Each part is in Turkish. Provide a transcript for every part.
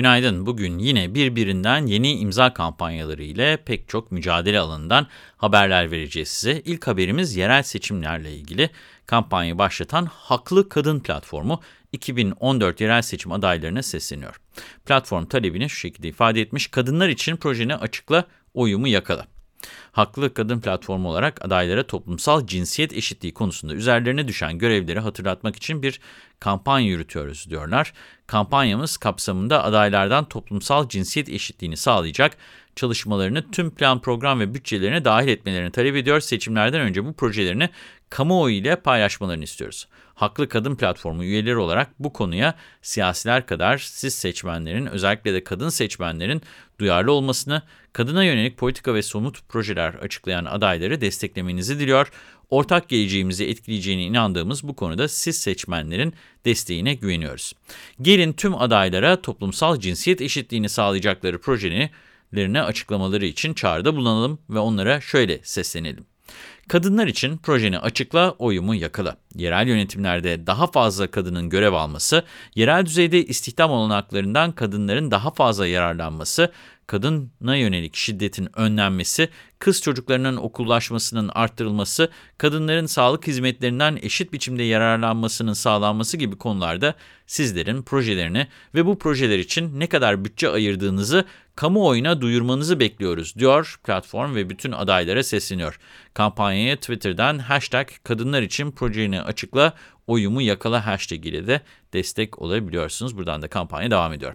Günaydın. Bugün yine birbirinden yeni imza kampanyaları ile pek çok mücadele alanından haberler vereceğiz size. İlk haberimiz yerel seçimlerle ilgili. Kampanyayı başlatan Haklı Kadın Platformu 2014 yerel seçim adaylarına sesleniyor. Platform talebini şu şekilde ifade etmiş. Kadınlar için projeni açıkla, oyumu yakala. Haklı Kadın Platformu olarak adaylara toplumsal cinsiyet eşitliği konusunda üzerlerine düşen görevleri hatırlatmak için bir kampanya yürütüyoruz diyorlar. Kampanyamız kapsamında adaylardan toplumsal cinsiyet eşitliğini sağlayacak çalışmalarını tüm plan, program ve bütçelerine dahil etmelerini talep ediyor. Seçimlerden önce bu projelerini kamuoyu ile paylaşmalarını istiyoruz. Haklı Kadın Platformu üyeleri olarak bu konuya siyasiler kadar siz seçmenlerin özellikle de kadın seçmenlerin duyarlı olmasını, kadına yönelik politika ve somut projeler açıklayan adayları desteklemenizi diliyor. Ortak geleceğimizi etkileyeceğine inandığımız bu konuda siz seçmenlerin desteğine güveniyoruz. Gelin tüm adaylara toplumsal cinsiyet eşitliğini sağlayacakları projelerini açıklamaları için çağrıda bulunalım ve onlara şöyle seslenelim. Kadınlar için projeni açıkla, oyumu yakala. Yerel yönetimlerde daha fazla kadının görev alması, yerel düzeyde istihdam olanaklarından kadınların daha fazla yararlanması, kadına yönelik şiddetin önlenmesi, kız çocuklarının okullaşmasının arttırılması, kadınların sağlık hizmetlerinden eşit biçimde yararlanmasının sağlanması gibi konularda sizlerin projelerini ve bu projeler için ne kadar bütçe ayırdığınızı kamuoyuna duyurmanızı bekliyoruz, diyor platform ve bütün adaylara sesleniyor. Kampanyaya Twitter'dan hashtag kadınlar için projeni açıkla, oyumu yakala hashtag ile de destek olabiliyorsunuz. Buradan da kampanya devam ediyor.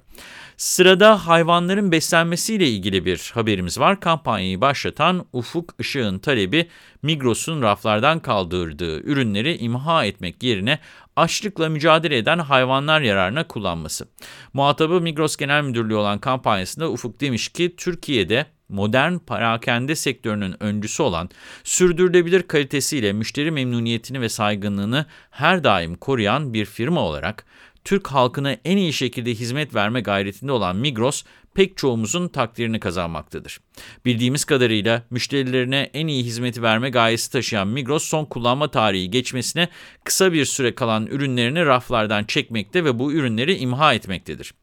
Sırada hayvanların beslenmesiyle ilgili bir haberimiz var. Kampanyayı başlatan Ufuk Işık'ın talebi Migros'un raflardan kaldırdığı ürünleri imha etmek yerine açlıkla mücadele eden hayvanlar yararına kullanması. Muhatabı Migros Genel Müdürlüğü olan kampanyasında Ufuk demiş ki Türkiye'de modern parakende sektörünün öncüsü olan, sürdürülebilir kalitesiyle müşteri memnuniyetini ve saygınlığını her daim koruyan bir firma olarak, Türk halkına en iyi şekilde hizmet verme gayretinde olan Migros, pek çoğumuzun takdirini kazanmaktadır. Bildiğimiz kadarıyla müşterilerine en iyi hizmeti verme gayesi taşıyan Migros, son kullanma tarihi geçmesine kısa bir süre kalan ürünlerini raflardan çekmekte ve bu ürünleri imha etmektedir.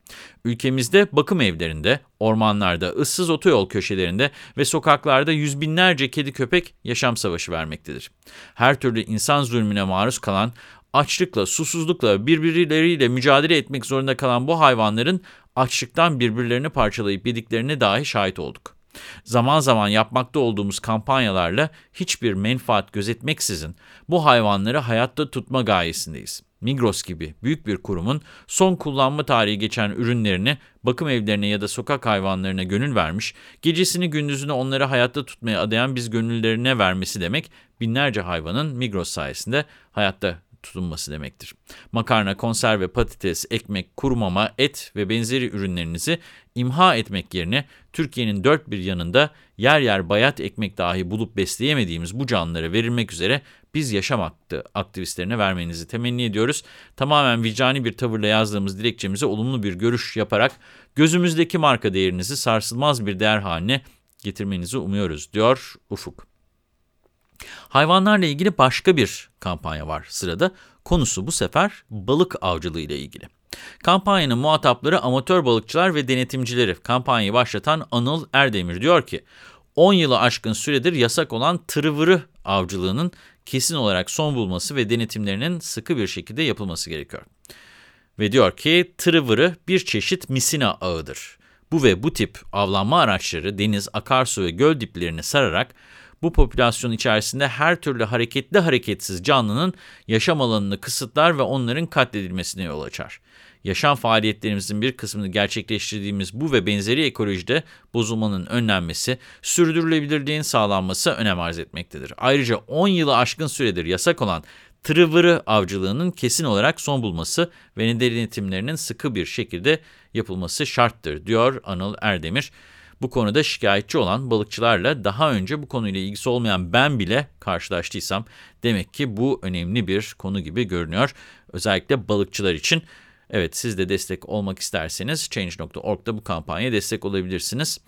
Ülkemizde bakım evlerinde, ormanlarda, ıssız otoyol köşelerinde ve sokaklarda yüz binlerce kedi köpek yaşam savaşı vermektedir. Her türlü insan zulmüne maruz kalan, açlıkla, susuzlukla, birbirleriyle mücadele etmek zorunda kalan bu hayvanların açlıktan birbirlerini parçalayıp yediklerine dahi şahit olduk. Zaman zaman yapmakta olduğumuz kampanyalarla hiçbir menfaat gözetmeksizin bu hayvanları hayatta tutma gayesindeyiz. Migros gibi büyük bir kurumun son kullanma tarihi geçen ürünlerini bakım evlerine ya da sokak hayvanlarına gönül vermiş, gecesini gündüzünü onları hayatta tutmaya adayan biz gönüllerine vermesi demek, binlerce hayvanın Migros sayesinde hayatta tutunması demektir. Makarna, konserve, patates, ekmek, kuru mama, et ve benzeri ürünlerinizi imha etmek yerine Türkiye'nin dört bir yanında yer yer bayat ekmek dahi bulup besleyemediğimiz bu canlılara verilmek üzere biz yaşam hakkı aktivistlerine vermenizi temenni ediyoruz. Tamamen vicdani bir tavırla yazdığımız dilekçemize olumlu bir görüş yaparak gözümüzdeki marka değerinizi sarsılmaz bir değer haline getirmenizi umuyoruz, diyor Ufuk. Hayvanlarla ilgili başka bir kampanya var sırada. Konusu bu sefer balık avcılığı ile ilgili. Kampanyanın muhatapları amatör balıkçılar ve denetimcileri. Kampanyayı başlatan Anıl Erdemir diyor ki, 10 yılı aşkın süredir yasak olan tırıvırı avcılığının kesin olarak son bulması ve denetimlerinin sıkı bir şekilde yapılması gerekiyor. Ve diyor ki tırıvırı bir çeşit misina ağıdır. Bu ve bu tip avlanma araçları deniz, akarsu ve göl diplerini sararak bu popülasyon içerisinde her türlü hareketli hareketsiz canlının yaşam alanını kısıtlar ve onların katledilmesine yol açar. Yaşam faaliyetlerimizin bir kısmını gerçekleştirdiğimiz bu ve benzeri ekolojide bozulmanın önlenmesi, sürdürülebilirliğin sağlanması önem arz etmektedir. Ayrıca 10 yılı aşkın süredir yasak olan tırıvırı avcılığının kesin olarak son bulması ve denetimlerinin sıkı bir şekilde yapılması şarttır, diyor Anıl Erdemir. Bu konuda şikayetçi olan balıkçılarla daha önce bu konuyla ilgisi olmayan ben bile karşılaştıysam demek ki bu önemli bir konu gibi görünüyor. Özellikle balıkçılar için. Evet siz de destek olmak isterseniz Change.org'da bu kampanyaya destek olabilirsiniz.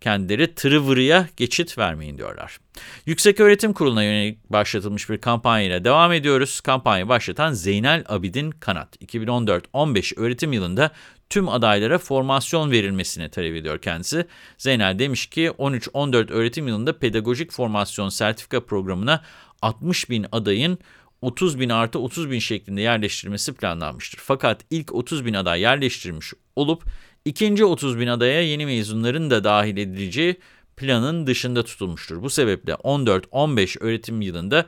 Kendileri tırıvırıya geçit vermeyin diyorlar. Yüksek Öğretim Kurulu'na yönelik başlatılmış bir kampanyayla devam ediyoruz. Kampanyayı başlatan Zeynel Abidin Kanat. 2014-15 öğretim yılında tüm adaylara formasyon verilmesini talep ediyor kendisi. Zeynel demiş ki 13-14 öğretim yılında pedagojik formasyon sertifika programına 60 bin adayın 30 bin artı 30 bin şeklinde yerleştirilmesi planlanmıştır. Fakat ilk 30 bin aday yerleştirilmiş olup ikinci 30 bin adaya yeni mezunların da dahil edileceği planın dışında tutulmuştur. Bu sebeple 14-15 öğretim yılında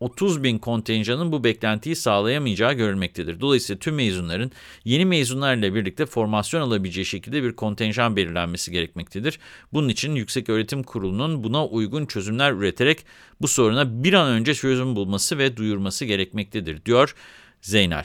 30 bin kontenjanın bu beklentiyi sağlayamayacağı görülmektedir. Dolayısıyla tüm mezunların yeni mezunlarla birlikte formasyon alabileceği şekilde bir kontenjan belirlenmesi gerekmektedir. Bunun için Yüksek Öğretim Kurulu'nun buna uygun çözümler üreterek bu soruna bir an önce çözüm bulması ve duyurması gerekmektedir, diyor Zeynal.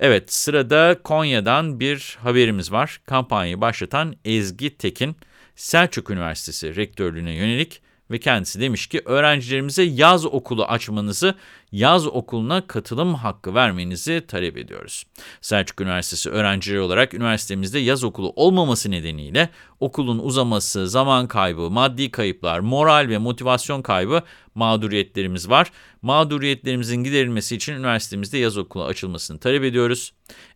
Evet, sırada Konya'dan bir haberimiz var. Kampanyayı başlatan Ezgi Tekin, Selçuk Üniversitesi rektörlüğüne yönelik ve kendisi demiş ki öğrencilerimize yaz okulu açmanızı, yaz okuluna katılım hakkı vermenizi talep ediyoruz. Selçuk Üniversitesi öğrencileri olarak üniversitemizde yaz okulu olmaması nedeniyle okulun uzaması, zaman kaybı, maddi kayıplar, moral ve motivasyon kaybı mağduriyetlerimiz var. Mağduriyetlerimizin giderilmesi için üniversitemizde yaz okulu açılmasını talep ediyoruz.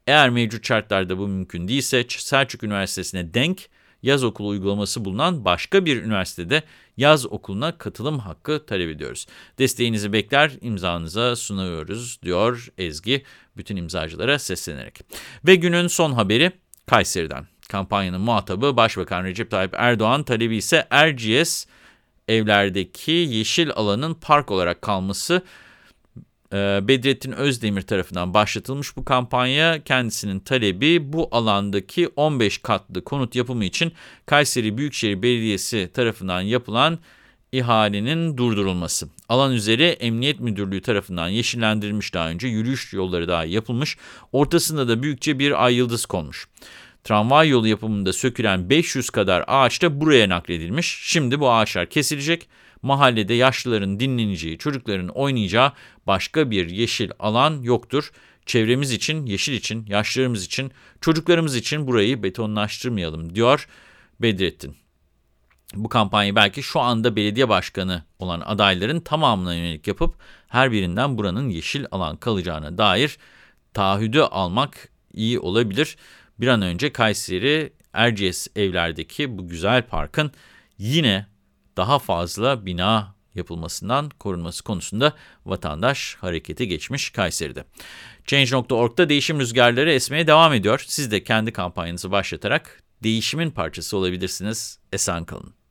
Eğer mevcut şartlarda bu mümkün değilse Selçuk Üniversitesi'ne denk yaz okulu uygulaması bulunan başka bir üniversitede yaz okuluna katılım hakkı talep ediyoruz. Desteğinizi bekler, imzanıza sunuyoruz diyor Ezgi bütün imzacılara seslenerek. Ve günün son haberi Kayseri'den. Kampanyanın muhatabı Başbakan Recep Tayyip Erdoğan talebi ise Erciyes evlerdeki yeşil alanın park olarak kalması Bedrettin Özdemir tarafından başlatılmış bu kampanya kendisinin talebi bu alandaki 15 katlı konut yapımı için Kayseri Büyükşehir Belediyesi tarafından yapılan ihalenin durdurulması. Alan üzeri Emniyet Müdürlüğü tarafından yeşillendirilmiş daha önce yürüyüş yolları daha yapılmış. Ortasında da büyükçe bir ay yıldız konmuş. Tramvay yolu yapımında sökülen 500 kadar ağaç da buraya nakledilmiş. Şimdi bu ağaçlar kesilecek mahallede yaşlıların dinleneceği, çocukların oynayacağı başka bir yeşil alan yoktur. Çevremiz için, yeşil için, yaşlılarımız için, çocuklarımız için burayı betonlaştırmayalım diyor Bedrettin. Bu kampanyayı belki şu anda belediye başkanı olan adayların tamamına yönelik yapıp her birinden buranın yeşil alan kalacağına dair taahhüdü almak iyi olabilir. Bir an önce Kayseri Erciyes evlerdeki bu güzel parkın yine daha fazla bina yapılmasından korunması konusunda vatandaş harekete geçmiş Kayseri'de. Change.org'da değişim rüzgarları esmeye devam ediyor. Siz de kendi kampanyanızı başlatarak değişimin parçası olabilirsiniz. Esen kalın.